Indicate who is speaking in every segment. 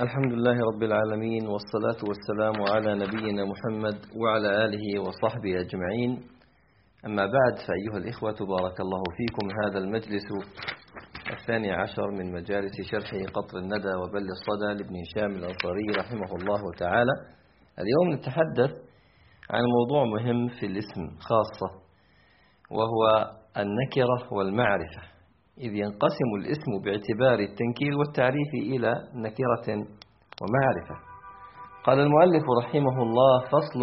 Speaker 1: الحمد لله رب العالمين والصلاة والسلام على نبينا محمد وعلى آله وصحبه أجمعين. أما بعد فأيها الإخوة بارك الله فيكم هذا المجلس الثاني عشر من مجالس شرح قطر الندى وبل الصدى لابن هشام الأنصاري رحمه الله تعالى. اليوم نتحدث عن موضوع مهم في الاسم خاصة وهو النكرة والمعرفة. إذ ينقسم الاسم باعتبار التنكير والتعريف إلى نكرة ومعرفة. قال المؤلف رحمه الله فصل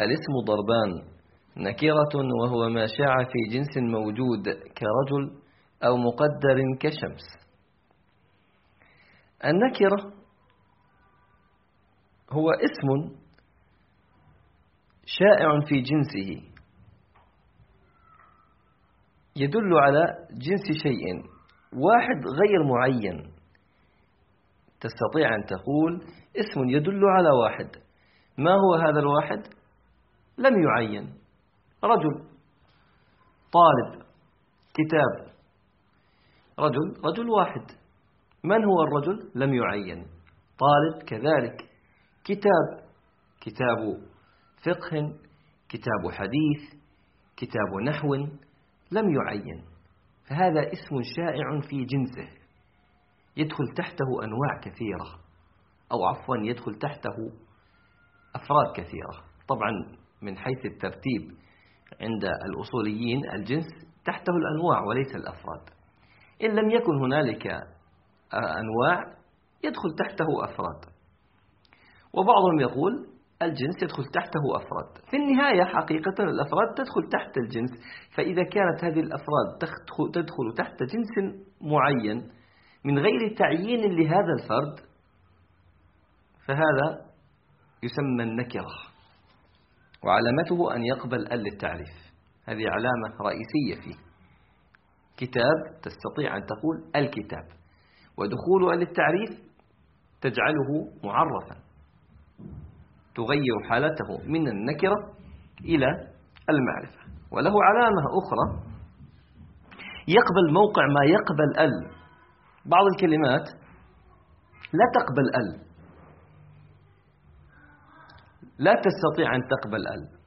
Speaker 1: الاسم ضربان نكرة وهو ما شاع في جنس موجود كرجل أو مقدر كشمس. النكرة هو اسم شائع في جنسه. يدل على جنس شيء واحد غير معين. تستطيع أن تقول اسم يدل على واحد. ما هو هذا الواحد؟ لم يعين. رجل. طالب. كتاب. رجل. رجل واحد. من هو الرجل؟ لم يعين. طالب. كذلك. كتاب. كتاب فقه. كتاب حديث. كتاب نحو. لم يعين. فهذا اسم شائع في جنسه. يدخل تحته أنواع كثيرة. أو عفوا يدخل تحته أفراد كثيرة. طبعا من حيث الترتيب عند الأصوليين الجنس تحته الأنواع وليس الأفراد. إن لم يكن هنالك أنواع يدخل تحته أفراد. وبعضهم يقول الجنس يدخل تحته أفراد. في النهاية حقيقة الأفراد تدخل تحت الجنس. فإذا كانت هذه الأفراد تدخل تحت جنس معين من غير تعيين لهذا الفرد فهذا يسمى النكرة. وعلامته أن يقبل ال للتعريف. هذه علامة رئيسية فيه. كتاب تستطيع أن تقول الكتاب. ودخول ال للتعريف تجعله معرفا. تغير حالته من النكرة إلى المعرفة. وله علامة أخرى. يقبل موقع ما يقبل ال. بعض الكلمات لا تقبل ال. لا تستطيع أن تقبل ال.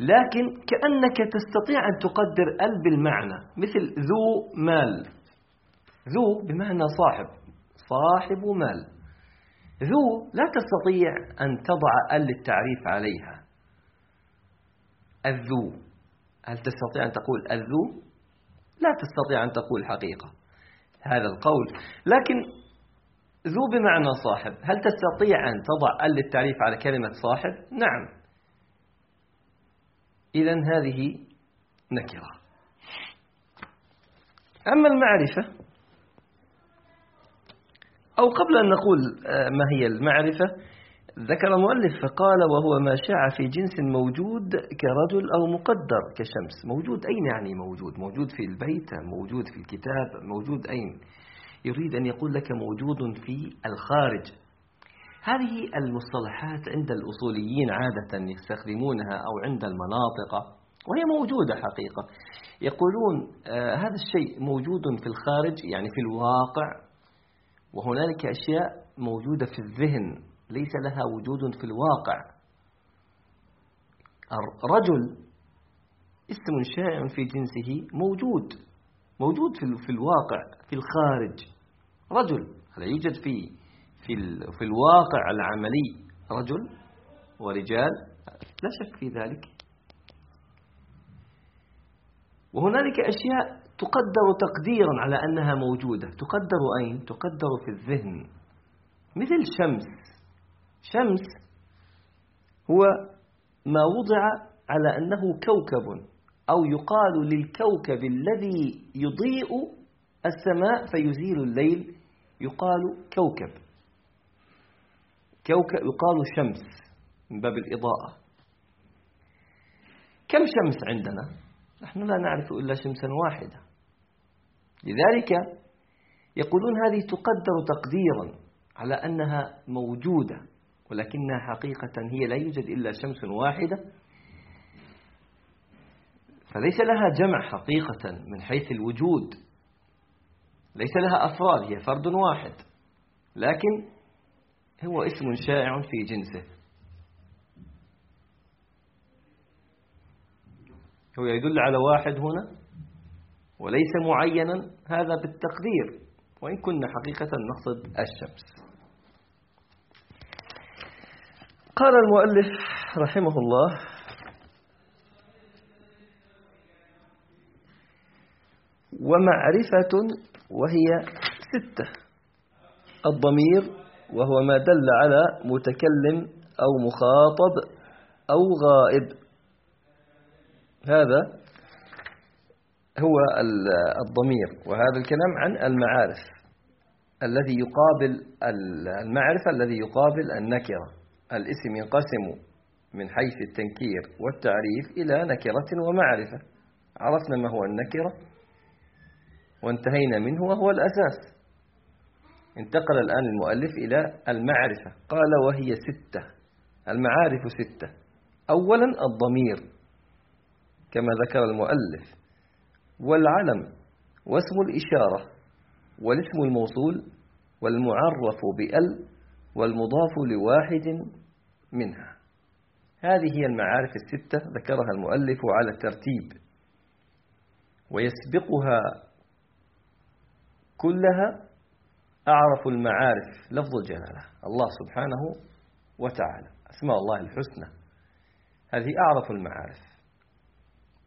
Speaker 1: لكن كأنك تستطيع أن تقدر ال بالمعنى مثل ذو مال. ذو بمعنى صاحب. صاحب مال. ذو لا تستطيع أن تضع آل للتعريف عليها. الذو. هل تستطيع أن تقول الذو؟ لا تستطيع أن تقول حقيقة. هذا القول. لكن ذو بمعنى صاحب. هل تستطيع أن تضع آل للتعريف على كلمة صاحب؟ نعم. إذا هذه نكرة. أما المعرفة أو قبل أن نقول آه، ما هي المعرفة ذكر المؤلف فقال وهو ما شاع في جنس موجود كرجل أو مقدر كشمس. موجود أين يعني موجود؟ موجود في البيت موجود في الكتاب موجود أين؟ يريد أن يقول لك موجود في الخارج. هذه المصطلحات عند الأصوليين عادة يستخدمونها أو عند المناطق وهي موجودة حقيقة. يقولون آه هذا الشيء موجود في الخارج يعني في الواقع وهنالك أشياء موجودة في الذهن ليس لها وجود في الواقع. رجل اسم شائع في جنسه موجود موجود في الواقع في الخارج. رجل هذا يوجد في في في الواقع العملي. رجل ورجال لا شك في ذلك. وهنالك أشياء تقدر تقديرا على أنها موجودة. تقدر أين؟ تقدر في الذهن. مثل شمس. شمس هو ما وضع على أنه كوكب أو يقال للكوكب الذي يضيء السماء فيزيل الليل يقال كوكب. كوكب يقال شمس من باب الإضاءة. كم شمس عندنا؟ نحن لا نعرف إلا شمسا واحدة. لذلك يقولون هذه تقدر تقديرا على أنها موجودة ولكنها حقيقة هي لا يوجد إلا شمس واحدة. فليس لها جمع حقيقة من حيث الوجود ليس لها أفراد هي فرد واحد لكن هو اسم شائع في جنسه. هو يدل على واحد هنا؟ وليس معينا هذا بالتقدير. وإن كنا حقيقة نقصد الشمس. قال المؤلف رحمه الله ومعرفة وهي ستة الضمير وهو ما دل على متكلم أو مخاطب أو غائب. هذا هو الضمير وهذا الكلام عن المعارف الذي يقابل المعرفة الذي يقابل النكرة. الاسم ينقسم من حيث التنكير والتعريف إلى نكرة ومعرفة. عرفنا ما هو النكرة وانتهينا منه وهو الأساس. انتقل الآن المؤلف إلى المعرفة. قال وهي ستة. المعارف ستة. أولا الضمير كما ذكر المؤلف. والعلم واسم الإشارة والاسم الموصول والمعرف بأل والمضاف لواحد منها. هذه هي المعارف الستة ذكرها المؤلف على الترتيب. ويسبقها كلها أعرف المعارف لفظ الجلالة. الله سبحانه وتعالى. أسماء الله الحسنى. هذه أعرف المعارف.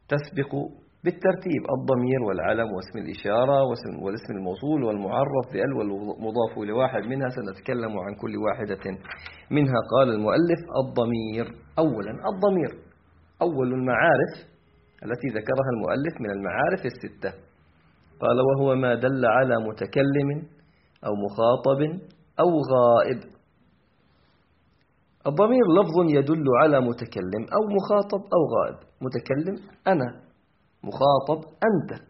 Speaker 1: تسبق بالترتيب الضمير والعلم واسم الإشارة والاسم الموصول والمعرف بأل والمضاف لواحد منها سنتكلم عن كل واحدة منها. قال المؤلف الضمير. أولا الضمير. أول المعارف التي ذكرها المؤلف من المعارف الستة. قال وهو ما دل على متكلم أو مخاطب أو غائب. الضمير لفظ يدل على متكلم أو مخاطب أو غائب. متكلم أنا. مخاطب أنت.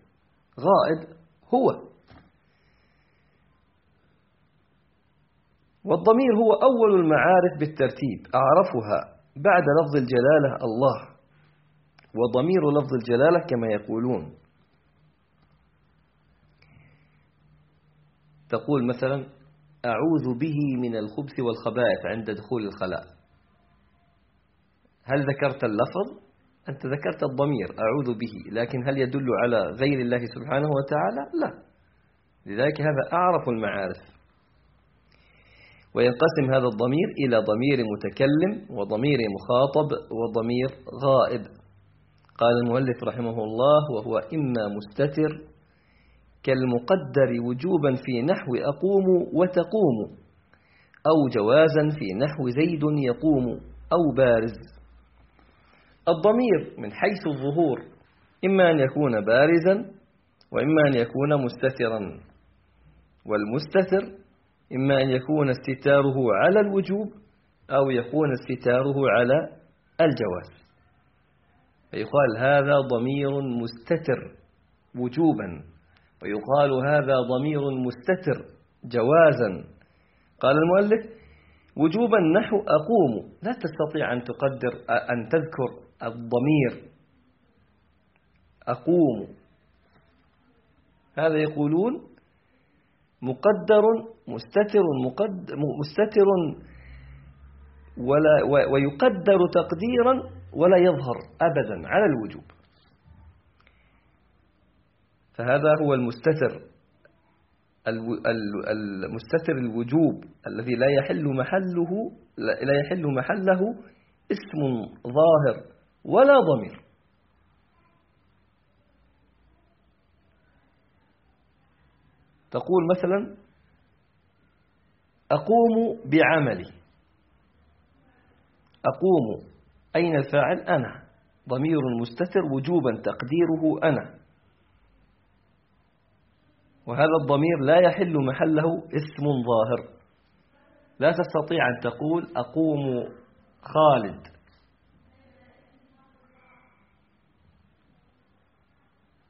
Speaker 1: غائب هو. والضمير هو أول المعارف بالترتيب. أعرفها بعد لفظ الجلالة الله. وضمير لفظ الجلالة كما يقولون. تقول مثلا أعوذ به من الخبث والخبائث عند دخول الخلاء. هل ذكرت اللفظ؟ أنت ذكرت الضمير أعوذ به لكن هل يدل على غير الله سبحانه وتعالى؟ لا. لذلك هذا أعرف المعارف. وينقسم هذا الضمير إلى ضمير متكلم وضمير مخاطب وضمير غائب. قال المؤلف رحمه الله وهو إما مستتر كالمقدر وجوبا في نحو أقوم وتقوم أو جوازا في نحو زيد يقوم أو بارز. الضمير من حيث الظهور إما أن يكون بارزا وإما أن يكون مستترا. والمستتر إما أن يكون استتاره على الوجوب أو يكون استتاره على الجواز. فيقال هذا ضمير مستتر وجوبا ويقال هذا ضمير مستتر جوازا. قال المؤلف وجوبا نحو أقوم لا تستطيع أن تقدر أن تذكر الضمير. أقوم. هذا يقولون مقدر مستتر مقدر مستتر ولا ويقدر تقديرا ولا يظهر أبدا على الوجوب. فهذا هو المستتر المستتر الوجوب الذي لا يحل محله لا يحل محله اسم ظاهر. ولا ضمير. تقول مثلا أقوم بعملي. أقوم. أين الفاعل؟ أنا. ضمير مستتر وجوبا تقديره أنا. وهذا الضمير لا يحل محله اسم ظاهر. لا تستطيع أن تقول أقوم خالد.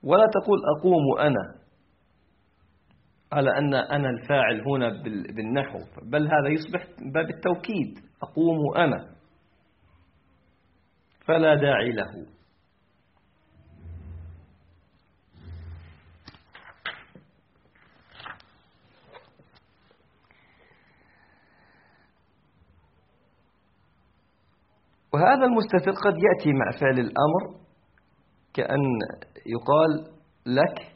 Speaker 1: ولا تقول أقوم أنا على أن أنا الفاعل هنا بالنحو بل هذا يصبح باب التوكيد. أقوم أنا. فلا داعي له. وهذا المستتر قد يأتي مع فعل الأمر كأن يقال لك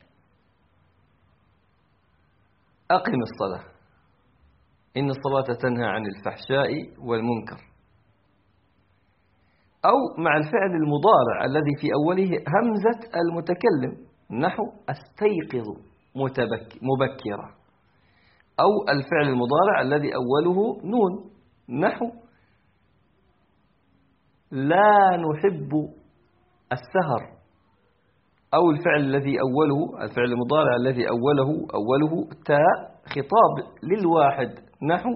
Speaker 1: أقم الصلاة. إن الصلاة تنهى عن الفحشاء والمنكر. أو مع الفعل المضارع الذي في أوله همزة المتكلم نحو أستيقظ مبكرا. أو الفعل المضارع الذي أوله نون نحو لا نحب السهر. أو الفعل الذي أوله الفعل المضارع الذي أوله أوله تاء خطاب للواحد. نحو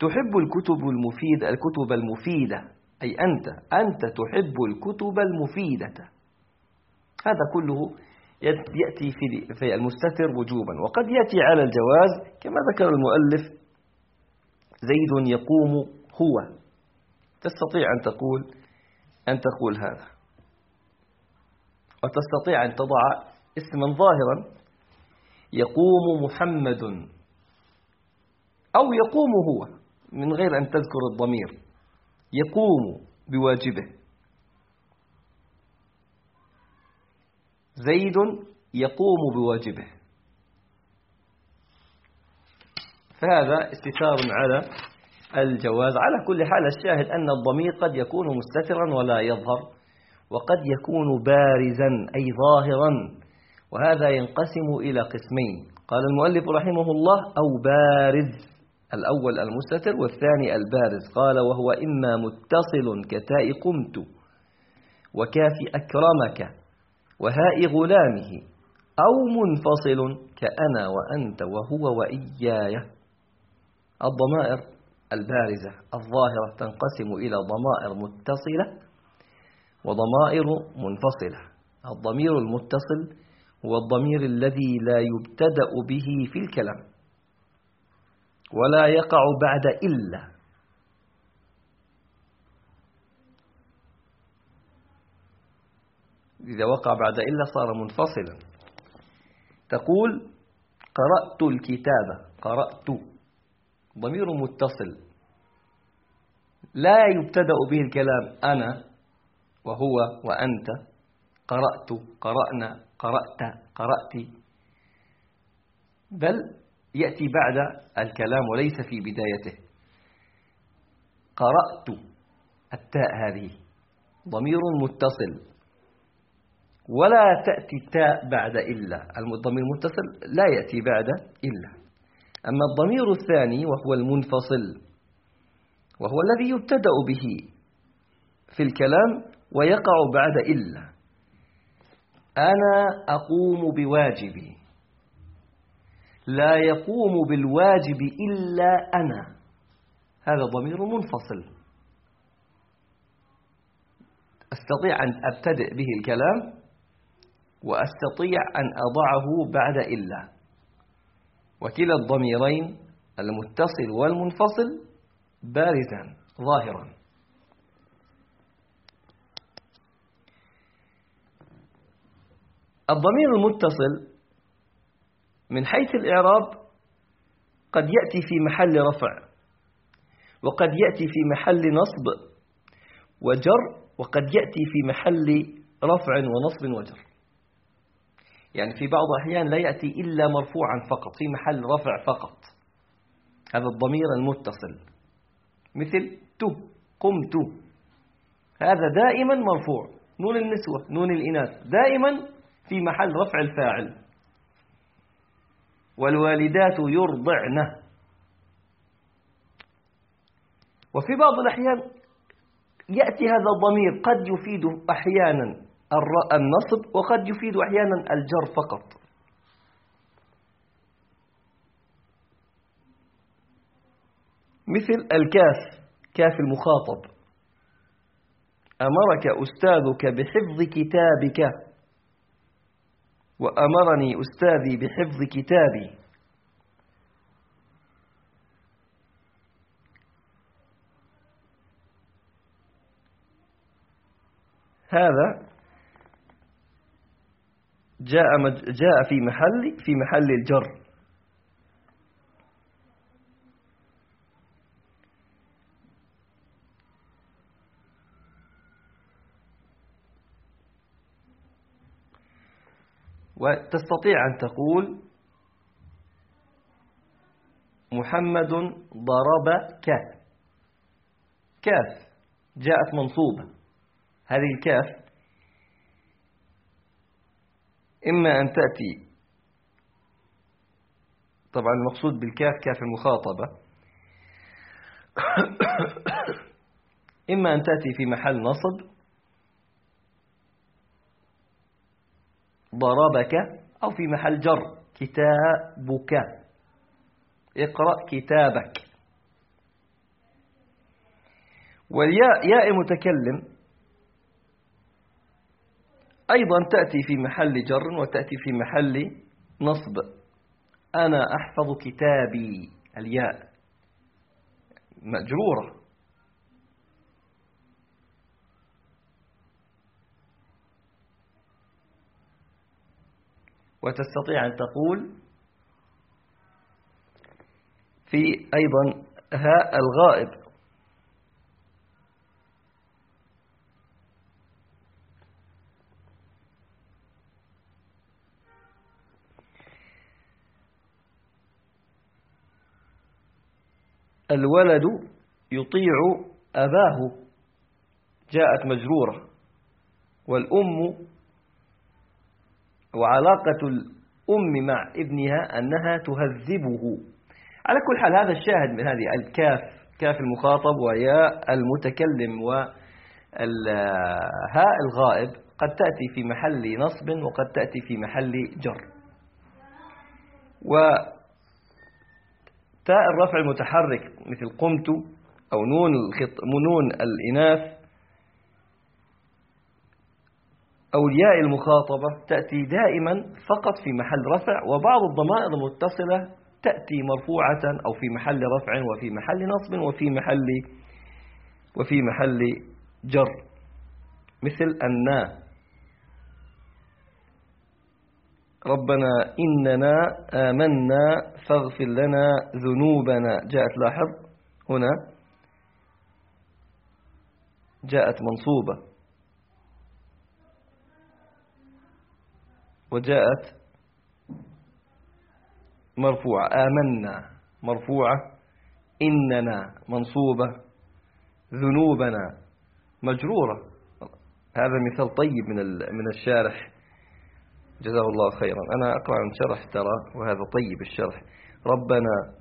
Speaker 1: تحب الكتب المفيدة الكتب المفيدة أي أنت أنت تحب الكتب المفيدة. هذا كله يأتي في المستتر وجوبا. وقد يأتي على الجواز كما ذكر المؤلف زيد يقوم هو. تستطيع أن تقول أن تقول هذا. وتستطيع أن تضع اسما ظاهرا يقوم محمد أو يقوم هو من غير أن تذكر الضمير. يقوم بواجبه. زيد يقوم بواجبه. فهذا استثار على الجواز. على كل حال الشاهد أن الضمير قد يكون مستترا ولا يظهر. وقد يكون بارزا أي ظاهرا. وهذا ينقسم إلى قسمين. قال المؤلف رحمه الله أو بارز الأول المستتر والثاني البارز. قال وهو إما متصل كتاء قمت وكاف أكرمك وهاء غلامه أو منفصل كأنا وأنت وهو وإياي. الضمائر البارزة الظاهرة تنقسم إلى ضمائر متصلة وضمائر منفصلة. الضمير المتصل هو الضمير الذي لا يبتدأ به في الكلام ولا يقع بعد إلا. إذا وقع بعد إلا صار منفصلا. تقول قرأت الكتاب قرأت. ضمير متصل لا يبتدأ به الكلام أنا. وهو وأنت. قرأت قرأنا قرأت قرأت. بل يأتي بعد الكلام وليس في بدايته. قرأت. التاء هذه. ضمير متصل. ولا تأتي التاء بعد إلا. الضمير المتصل لا يأتي بعد إلا. أما الضمير الثاني وهو المنفصل. وهو الذي يبتدأ به في الكلام ويقع بعد إلا. أنا أقوم بواجبي. لا يقوم بالواجب إلا أنا. هذا ضمير منفصل. أستطيع أن أبتدئ به الكلام وأستطيع أن أضعه بعد إلا. وكلا الضميرين المتصل والمنفصل بارزا ظاهرا الضمير المتصل من حيث الإعراب قد يأتي في محل رفع وقد يأتي في محل نصب وجر وقد يأتي في محل رفع ونصب وجر. يعني في بعض الأحيان لا يأتي إلا مرفوعا فقط في محل رفع فقط. هذا الضمير المتصل. مثل تو قمت هذا دائما مرفوع. نون النسوة نون الإناث دائما في محل رفع الفاعل. والوالدات يرضعن. وفي بعض الأحيان يأتي هذا الضمير قد يفيد أحيانا النصب وقد يفيد أحيانا الجر فقط. مثل الكاف كاف المخاطب. أمرك أستاذك بحفظ كتابك. وأمرني أستاذي بحفظ كتابي. هذا جاء جاء في محل في محل الجر. وتستطيع أن تقول محمد ضربك كاف جاءت منصوبة. هذه الكاف إما أن تأتي طبعا المقصود بالكاف كاف المخاطبة إما أن تأتي في محل نصب ضربك أو في محل جر. كتابك. اقرأ كتابك. والياء ياء المتكلم أيضا تأتي في محل جر وتأتي في محل نصب. أنا أحفظ كتابي. الياء. مأجرورة وتستطيع أن تقول في أيضا هاء الغائب. الولد يطيع أباه. جاءت مجرورة. والأم وعلاقة الأم مع ابنها أنها تهذبه. على كل حال هذا الشاهد من هذه الكاف كاف المخاطب وياء المتكلم وهاء الغائب قد تأتي في محل نصب وقد تأتي في محل جر. وتاء الرفع المتحرك مثل قمت أو نون, الخط نون الإناث أو الياء المخاطبة تأتي دائما فقط في محل رفع وبعض الضمائر المتصلة تأتي مرفوعة أو في محل رفع وفي محل نصب وفي محل وفي محل جر مثل النا ربنا إننا آمنا فاغفر لنا ذنوبنا. جاءت لاحظ هنا جاءت منصوبة. وجاءت مرفوعة. آمنا. مرفوعة. إننا. منصوبة. ذنوبنا. مجرورة. هذا مثال طيب من من الشارح. جزاه الله خيرا. أنا أقرأ عن شرح ترى وهذا طيب الشرح. ربنا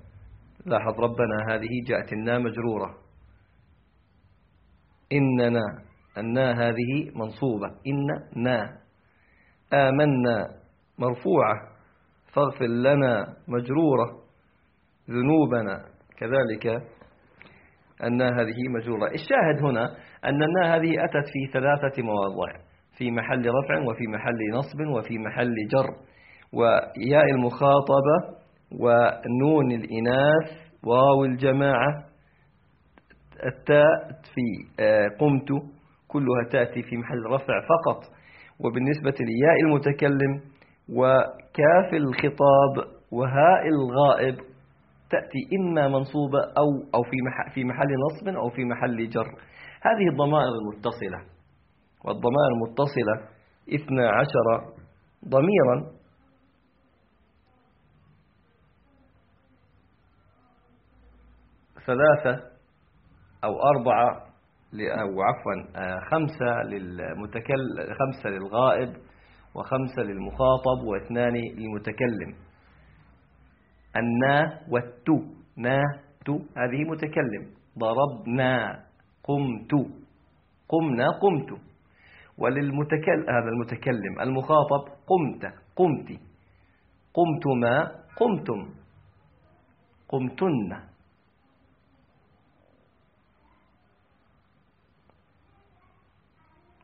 Speaker 1: لاحظ ربنا هذه جاءت النا مجرورة. إننا. النا هذه منصوبة. إن نا. آمنا مرفوعة فاغفر لنا مجرورة ذنوبنا. كذلك أن هذه مجرورة. الشاهد هنا أن هذه أتت في ثلاثة مواضع في محل رفع وفي محل نصب وفي محل جر وياء المخاطبة ونون الإناث واو الجماعة التاء في آه، قمت كلها تأتي في محل رفع فقط. وبالنسبة لياء المتكلم وكاف الخطاب وهاء الغائب تأتي إما منصوبة أو أو في في محل نصب أو في محل جر. هذه الضمائر المتصلة. والضمائر المتصلة اثنا عشر ضميرا. ثلاثة أو أربعة أو عفوا آه، خمسة للمتكلم خمسة للغائب وخمسة للمخاطب واثنان للمتكلم. النا والتو. نا تو هذه متكلم. ضربنا قمت. قمنا قمت. وللمتكلم هذا المتكلم. المخاطب قمت قمت. قمتما قمتم. قمتن.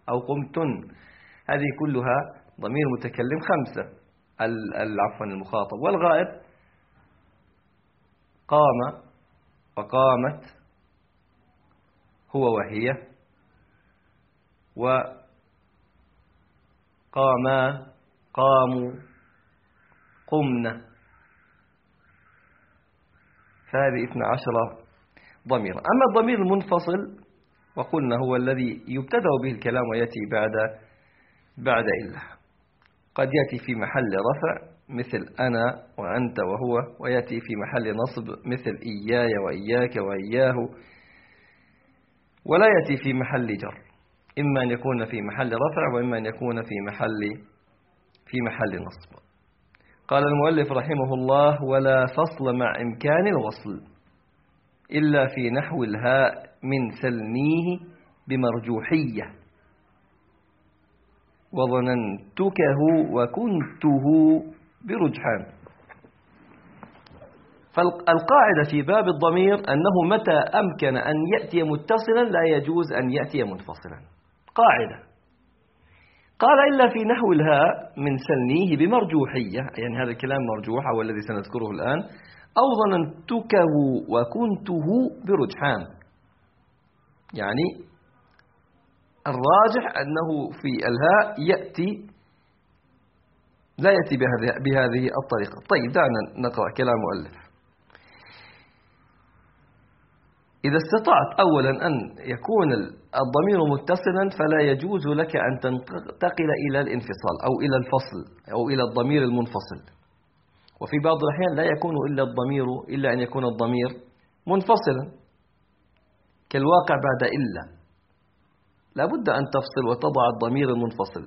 Speaker 1: أو قمتن. هذه كلها ضمير متكلم خمسة. عفوا المخاطب. والغائب قام وقامت هو وهي وقاما قاموا قمنا. فهذه اثنى عشر ضميرا. أما الضمير المنفصل وقلنا هو الذي يبتدأ به الكلام ويأتي بعد بعد إلا قد يأتي في محل رفع مثل أنا وأنت وهو ويأتي في محل نصب مثل إياي وإياك وإياه ولا يأتي في محل جر. إما أن يكون في محل رفع وإما أن يكون في محل في محل نصب. قال المؤلف رحمه الله ولا فصل مع إمكان الوصل. إلا في نحو الهاء من سلنيه بمرجوحية. وظننتكه وكنته برجحان. فالقاعدة في باب الضمير أنه متى أمكن أن يأتي متصلا لا يجوز أن يأتي منفصلا. قاعدة. قال إلا في نحو الهاء من سلنيه بمرجوحية. يعني هذا الكلام مرجوح أو الذي سنذكره الآن. أو ظننتكه وكنته برجحان. يعني الراجح أنه في الهاء يأتي لا يأتي بهذه, بهذه الطريقة. طيب دعنا نقرأ كلام مؤلف. إذا استطعت أولا أن يكون الضمير متصلا فلا يجوز لك أن تنتقل إلى الانفصال أو إلى الفصل أو إلى الضمير المنفصل. وفي بعض الأحيان لا يكون إلا الضمير إلا أن يكون الضمير منفصلا. كالواقع بعد إلا. لا بد أن تفصل وتضع الضمير المنفصل.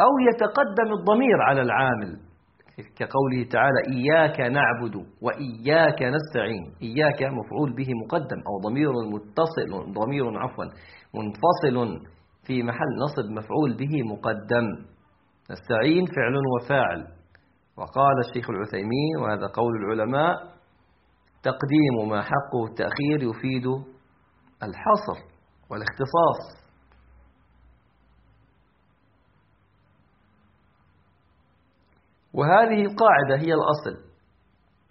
Speaker 1: أو يتقدم الضمير على العامل. كقوله تعالى إياك نعبد وإياك نستعين. إياك مفعول به مقدم أو ضمير متصل ضمير عفوا منفصل في محل نصب مفعول به مقدم. نستعين فعل وفاعل. وقال الشيخ العثيمين وهذا قول العلماء تقديم ما حقه التأخير يفيد الحصر والاختصاص. وهذه القاعدة هي الأصل.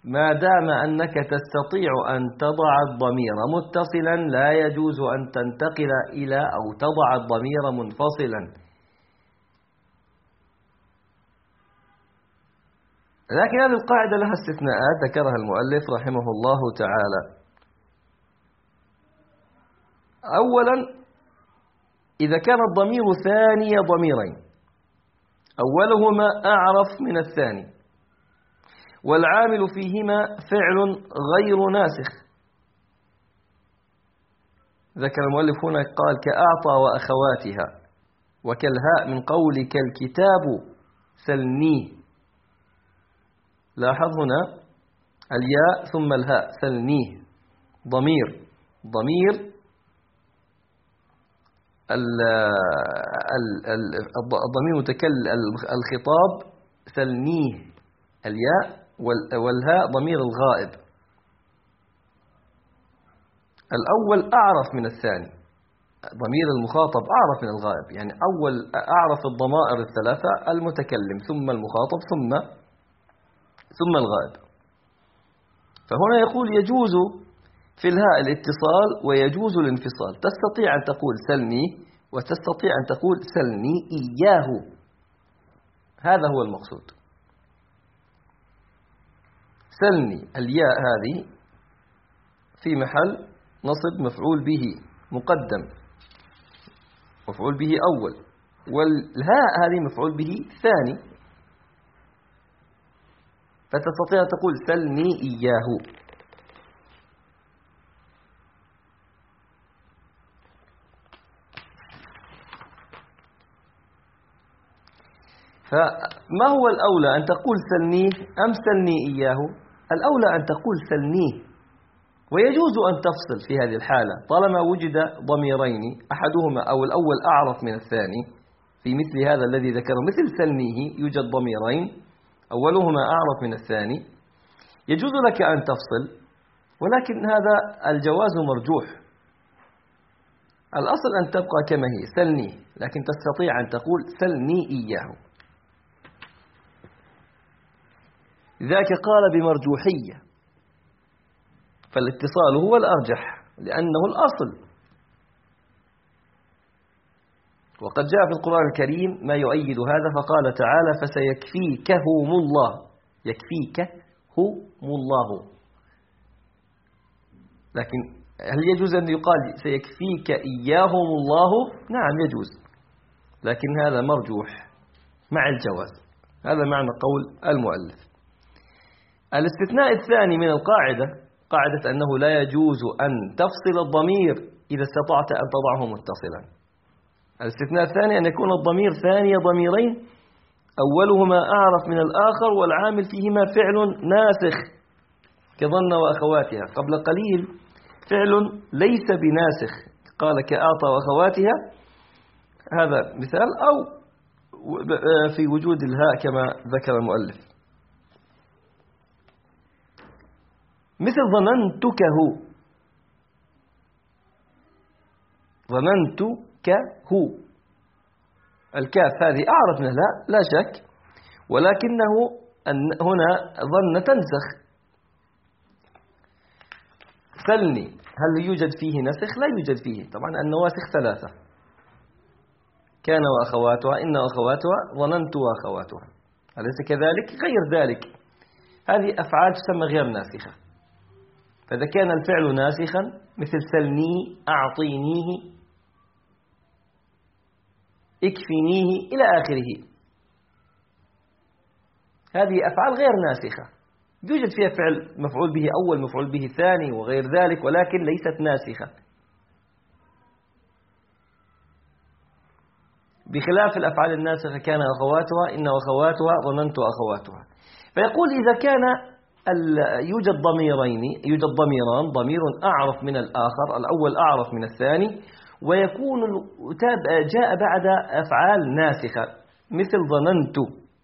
Speaker 1: ما دام أنك تستطيع أن تضع الضمير متصلا لا يجوز أن تنتقل إلى أو تضع الضمير منفصلا. لكن هذه القاعدة لها استثناءات ذكرها المؤلف رحمه الله تعالى. أولا إذا كان الضمير ثاني ضميرين. أولهما أعرف من الثاني. والعامل فيهما فعل غير ناسخ. ذكر المؤلف هنا قال كأعطى وأخواتها وكالهاء من قولك الكتاب سلنيه لاحظ هنا الياء ثم الهاء سلنيه. ضمير. ضمير الضمير متكلم الخطاب سلنيه. الياء والهاء ضمير الغائب. الأول أعرف من الثاني. ضمير المخاطب أعرف من الغائب. يعني أول أعرف الضمائر الثلاثة المتكلم ثم المخاطب ثم ثم الغائب. فهنا يقول يجوز في الهاء الاتصال ويجوز الانفصال. تستطيع أن تقول سلني وتستطيع أن تقول سلني إياه. هذا هو المقصود. سلني الياء هذه في محل نصب مفعول به مقدم. مفعول به أول. والهاء هذه مفعول به ثاني. فتستطيع أن تقول سلني إياه. فما هو الأولى أن تقول سلنيه أم سلني إياه؟ الأولى أن تقول سلنيه ويجوز أن تفصل في هذه الحالة طالما وجد ضميرين أحدهما أو الأول أعرف من الثاني. في مثل هذا الذي ذكره مثل سلنيه يوجد ضميرين. أولهما أعرف من الثاني. يجوز لك أن تفصل ولكن هذا الجواز مرجوح. الأصل أن تبقى كما هي سلنيه لكن تستطيع أن تقول سلني إياه. ذاك قال بمرجوحية فالاتصال هو الأرجح لأنه الأصل. وقد جاء في القرآن الكريم ما يؤيد هذا فقال تعالى فسيكفيكهم الله يكفيكهم الله لكن هل يجوز أن يقال سيكفيك إياهم الله نعم يجوز. لكن هذا مرجوح مع الجواز. هذا معنى قول المؤلف. الاستثناء الثاني من القاعدة قاعدة أنه لا يجوز أن تفصل الضمير إذا استطعت أن تضعه متصلا. الاستثناء الثاني أن يكون الضمير ثاني ضميرين أولهما أعرف من الآخر والعامل فيهما فعل ناسخ كظن وأخواتها. قبل قليل فعل ليس بناسخ قال كأعطى وأخواتها. هذا مثال أو في وجود الهاء كما ذكر المؤلف. مثل ظننتكه. ظننتكه الكاف هذه أعرف منها لا, لا شك. ولكنه هنا ظن تنسخ. سلني هل يوجد فيه نسخ؟ لا يوجد فيه. طبعا النواسخ ثلاثة. كان وأخواتها إن وأخواتها ظننت وأخواتها. أليس كذلك؟ غير ذلك. هذه أفعال تسمى غير ناسخة. فإذا كان الفعل ناسخا مثل سلني أعطينيه. اكفنيه إلى آخره. هذه أفعال غير ناسخة. يوجد فيها فعل مفعول به أول مفعول به ثاني وغير ذلك ولكن ليست ناسخة. بخلاف الأفعال الناسخة كان أخواتها إن أخواتها ظننت أخواتها. فيقول إذا كان يوجد ضميرين يوجد ضميران ضمير أعرف من الآخر الأول أعرف من الثاني ويكون جاء بعد أفعال ناسخة مثل ظننت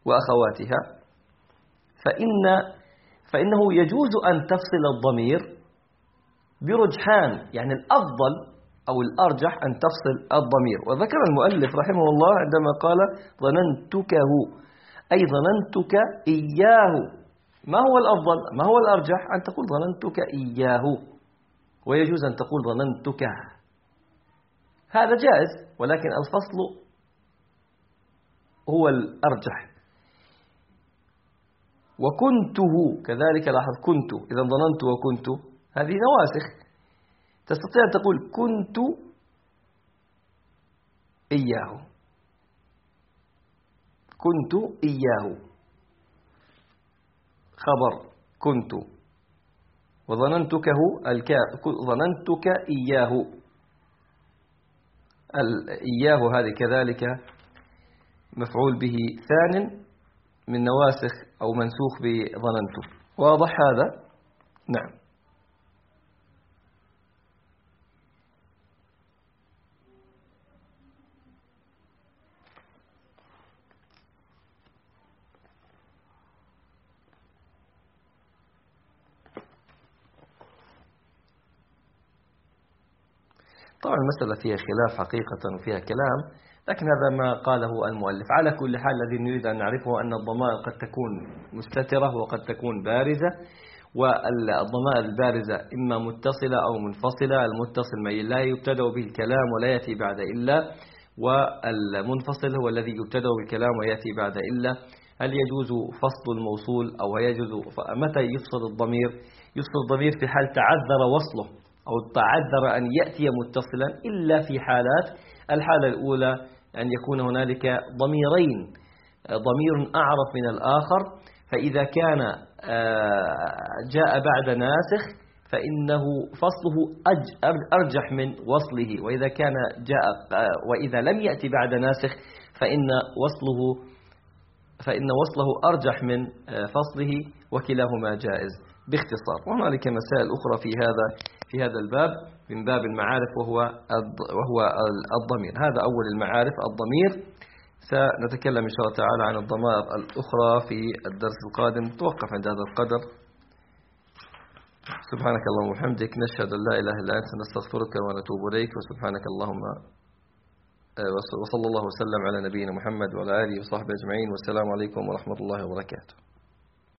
Speaker 1: وأخواتها. فإن فإنه يجوز أن تفصل الضمير برجحان يعني الأفضل أو الأرجح أن تفصل الضمير. وذكر المؤلف رحمه الله عندما قال ظننتكه أي ظننتك إياه. ما هو الأفضل؟ ما هو الأرجح؟ أن تقول ظننتك إياه. ويجوز أن تقول ظننتك هذا جائز ولكن الفصل هو الأرجح. وكنته كذلك لاحظ كنت إذا ظننت وكنت هذه نواسخ. تستطيع أن تقول كنت إياه. كنت إياه. خبر كنت. وظننتكه الكاف ظننتك إياه. إياه هذه كذلك مفعول به ثان من نواسخ أو منسوخ بظننت واضح هذا؟ نعم. طبعا المسألة فيها خلاف حقيقة وفيها كلام لكن هذا ما قاله المؤلف. على كل حال الذي نريد أن نعرفه أن الضمائر قد تكون مستترة وقد تكون بارزة والضمائر البارزة إما متصلة أو منفصلة المتصل ما لا يبتدأ به الكلام ولا يأتي بعد إلا والمنفصل هو الذي يبتدأ بالكلام ويأتي بعد إلا. هل يجوز فصل الموصول أو يجوز متى يفصل الضمير؟ يفصل الضمير في حال تعذر وصله. أو تعذر أن يأتي متصلا إلا في حالات الحالة الأولى أن يكون هنالك ضميرين ضمير أعرف من الآخر فإذا كان آه، جاء بعد ناسخ فإنه فصله أرجح من وصله وإذا كان جاء آه، وإذا لم يأتي بعد ناسخ فإن وصله فإن وصله أرجح من آه، فصله وكلاهما جائز باختصار. وهنالك مسائل أخرى في هذا في هذا الباب من باب المعارف وهو وهو الضمير. هذا أول المعارف الضمير. سنتكلم إن شاء الله تعالى عن الضمائر الأخرى في الدرس القادم. توقف عند هذا القدر. سبحانك اللهم وبحمدك نشهد أن لا إله إلا أنت نستغفرك ونتوب إليك. وسبحانك اللهم آه، وصلى الله وسلم على نبينا محمد وعلى آله وصحبه أجمعين. والسلام عليكم ورحمة الله وبركاته.